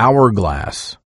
hourglass.